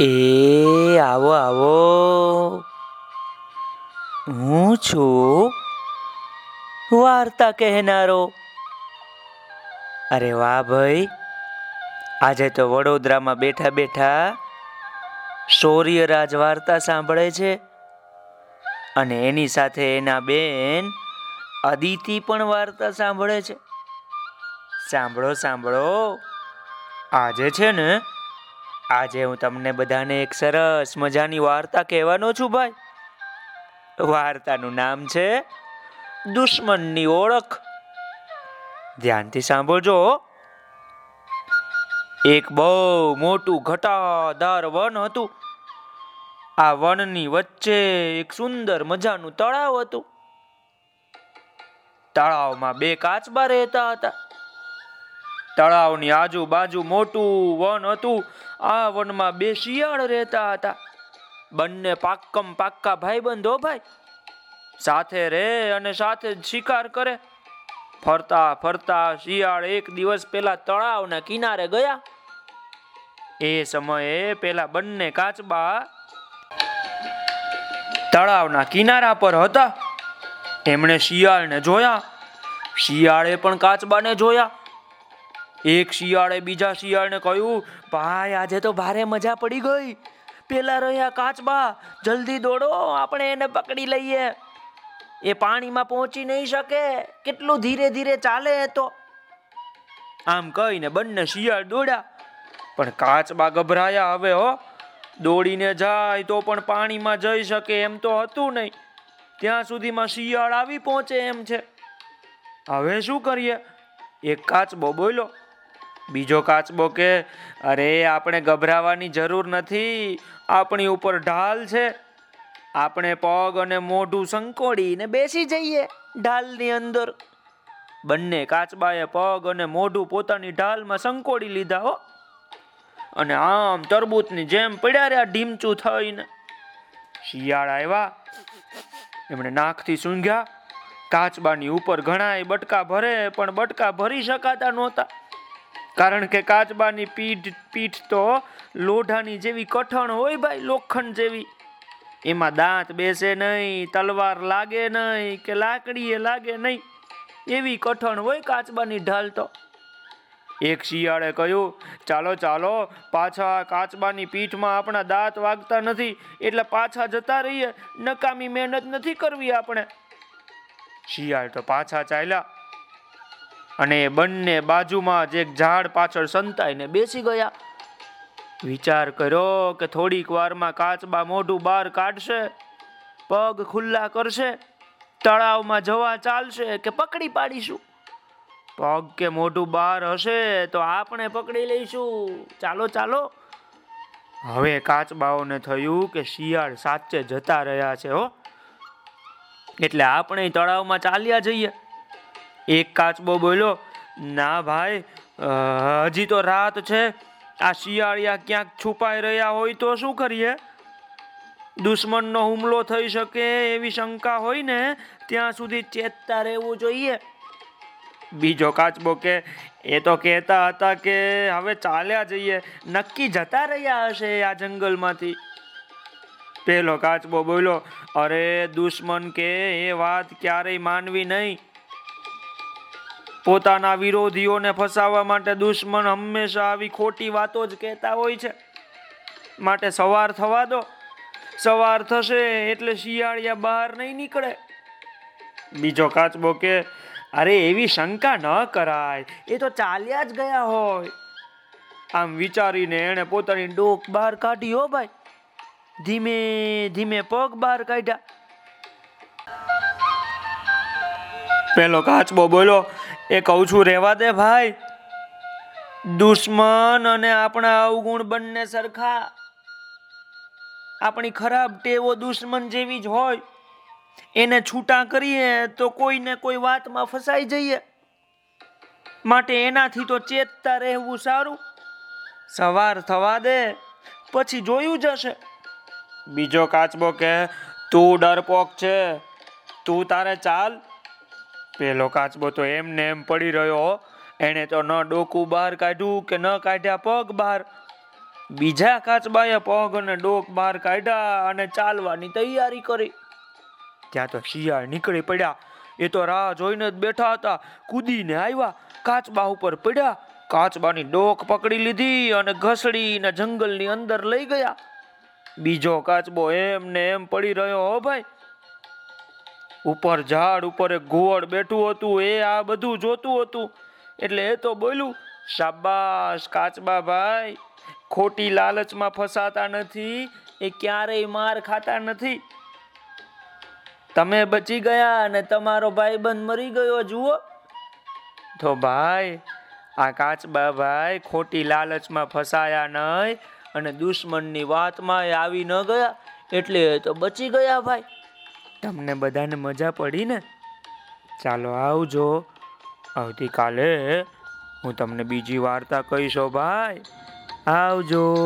એ, આવો આવો. હું છું વાર્તા કહેનારો. અરે વાહ ભાઈ, આજે તો વડોદરામાં બેઠા બેઠા શૌર્યરાજ વાર્તા સાંભળે છે. અને એની સાથે એના બેન અદિતિ પણ વાર્તા સાંભળે છે. સાંભળો સાંભળો. આજે છે ને આજે હું તમને બધાને એક સરસ મજાની વાર્તા કહેવાનો છું ભાઈ. વાર્તાનું નામ છે દુશ્મનની ઓળખ. ધ્યાનથી સાંભળજો. એક બહુ મોટું ઘટાદાર વન હતું. આ વનની વચ્ચે એક સુંદર મજાનું તળાવ હતું. તળાવમાં બે કાચબા રહેતા હતા. તળાવની આજુબાજુ મોટું વન હતું. આ વનમાં બે શિયાળ રહેતા હતા. બંને પાક્કમ પાક્કા ભાઈબંધો ભાઈ. સાથે રહે અને સાથે જ શિકાર કરે. ફરતા ફરતા શિયાળ એક દિવસ પેલા તળાવના કિનારે ગયા. એ સમયે પેલા બંને કાચબા તળાવના કિનારા પર હતા. એમણે શિયાળને જોયા. શિયાળે પણ કાચબાને જોયા. એક શિયાળે બીજા શિયાળને કહ્યું, ભાઈ, આજે તો ભારે મજા પડી ગઈ. પેલા રહ્યા કાચબા. જલ્દી દોડો, આપણે એને પકડી લઈએ. એ પાણીમાં પહોંચી નહીં શકે. કેટલું ધીરે ધીરે ચાલે તો. આમ કહીને બંને શિયાળ દોડ્યા. પણ કાચબા ગભરાયા હવે, હો. દોડીને જાય તો પણ પાણીમાં જઈ શકે એમ તો હતું નહીં. ત્યાં સુધીમાં શિયાળ આવી પહોંચે એમ છે. હવે શું કરીએ? એક કાચબો બોલ્યો બીજો કાચબો કે અરે, આપણે ગભરાવાની જરૂર નથી. આપણી ઉપર ઢાલ છે. આપણે પગ અને મોઢું સંકોડીને બેસી જઈએ ઢાલની અંદર. બંને કાચબાએ પગ અને મોઢું પોતાની ઢાલમાં સંકોડી લીધા હો. અને આમ તરબૂચની જેમ પડ્યા રહ્યા ઢીમચું થઈને. શિયાળ આવ્યા. એમણે નાકથી સૂંઘ્યા. કાચબાની ઉપર ઘણાય બટકા ભરે, પણ બટકા ભરી શકાતા નહોતા. કારણ કે કાચબાની પીઠ પીઠ તો લોઢાની જેવી કઠણ હોય ભાઈ, લોખંડ જેવી. એમાં દાંત બેસે નહીં, તલવાર લાગે નહીં કે લાકડીએ લાગે નહીં. એવી કઠણ હોય કાચબાની ઢાલ તો. એક શિયાળે કહ્યું, ચાલો ચાલો, પાછા કાચબાની પીઠમાં આપણા દાંત વાગતા નથી, એટલે પાછા જતા રહીએ. નકામી મહેનત નથી કરવી આપણે. શિયાળ તો પાછા ચાલ્યા. અને બંને બાજુમાં જ ઝાડ પાછળ સંતાઈને બેસી ગયા. વિચાર કર્યો કે થોડીક વારમાં કાચબા મોઢું બહાર કાઢશે, પગ ખુલ્લા કરશે, તળાવમાં જવા ચાલશે કે પકડી પાડીશું? પગ કે મોઢું બહાર હશે તો આપણે પકડી લઈશું. ચાલો ચાલો. હવે કાચબાઓને થયું કે શિયાળ સાચે જતા રહ્યા છે હો. એટલે આપણે તળાવમાં ચાલ્યા જઈએ. એક કાચબો બોલ્યો, ના ભાઈ હજી તો રાત છે. આ શિયાળિયા ક્યાંક છુપાઈ રહ્યા હોય તો શું કરીએ? દુશ્મનનો હુમલો થઈ શકે એવી શંકા હોય ને, ત્યાં સુધી ચેતતા રહેવું જોઈએ. બીજો કાચબો કે, એ તો કહેતા હતા કે હવે ચાલ્યા જઈએ. નક્કી જતા રહ્યા હશે આ જંગલમાંથી. પેલો કાચબો બોલ્યો, અરે દુશ્મન કે, એ વાત ક્યારેય માનવી નહીં. પોતાના વિરોધીઓને ફસાવવા માટે દુશ્મન હંમેશા આવી ખોટી વાતો જ કહેતા હોય છે. માટે સવાર થવા દો. સવાર થશે એટલે શિયાળિયા બહાર નહીં નીકળે. બીજો કાચબો કે, અરે, એવી શંકા ન કરાય. એ તો ચાલ્યા જ ગયા હોય. આમ વિચારીને એણે પોતાની ડોક બહાર કાઢી, હો ભાઈ. ધીમે ધીમે પગ બહાર કાઢ્યા. પેલો કાચબો બોલો એ કહું છું રેવા દે ભાઈ. દુશ્મન અને આપણા અવગુણ બંને સરખા. આપણી ખરાબ ટેવો દુશ્મન જેવી જ હોય. એને છૂટા કરીએ તો કોઈને કોઈ વાતમાં ફસાઈ જઈએ. માટે એનાથી તો ચેતતા રહેવું સારું. સવાર થવા દે, પછી જોયું જશે બીજો કાચબો કે, તું ડરપોક છે. તું તારે ચાલ. પેલો કાચબો તો એમને એમ પડી રહ્યો એને તો ન ડોકું બહાર કાઢ્યું કે ન કાઢ્યા પગ બહાર. બીજા કાચબાએ પગ અને ડોક બહાર કાઢ્યા અને ચાલવાની તૈયારી કરી. ત્યાં તો શિયાળ નીકળી પડ્યા. એ તો રાહ જોઈને જ બેઠા હતા. કૂદીને આવ્યા. કાચબા ઉપર પડ્યા. કાચબાની ડોક પકડી લીધી અને ઘસડીને જંગલની અંદર લઈ ગયા. બીજો કાચબો એમ ને એમ પડી રહ્યો, હો ભાઈ ઉપર ઝાડ, ઉપર એક ઘુવડ બેઠું હતું, એ આ બધું જોતું હતું. એટલે એ તો બોલ્યું, શાબાશ કાચબા ભાઈ, ખોટી લાલચમાં ફસાતા નથી, એ ક્યારેય માર ખાતા નથી. તમે બચી ગયા અને તમારો ભાઈબંધ મરી ગયો, જુઓ. તો ભાઈ, આ કાચબા ભાઈ ખોટી લાલચમાં ફસાયા નહીં અને દુશ્મનની વાતમાં આવી ન ગયા, એટલે તો બચી ગયા ભાઈ. તમને બધાને મજા પડી ને? ચાલો આવજો. આવતીકાલે હું તમને બીજી વાર્તા કહીશો, ભાઈ. આવજો.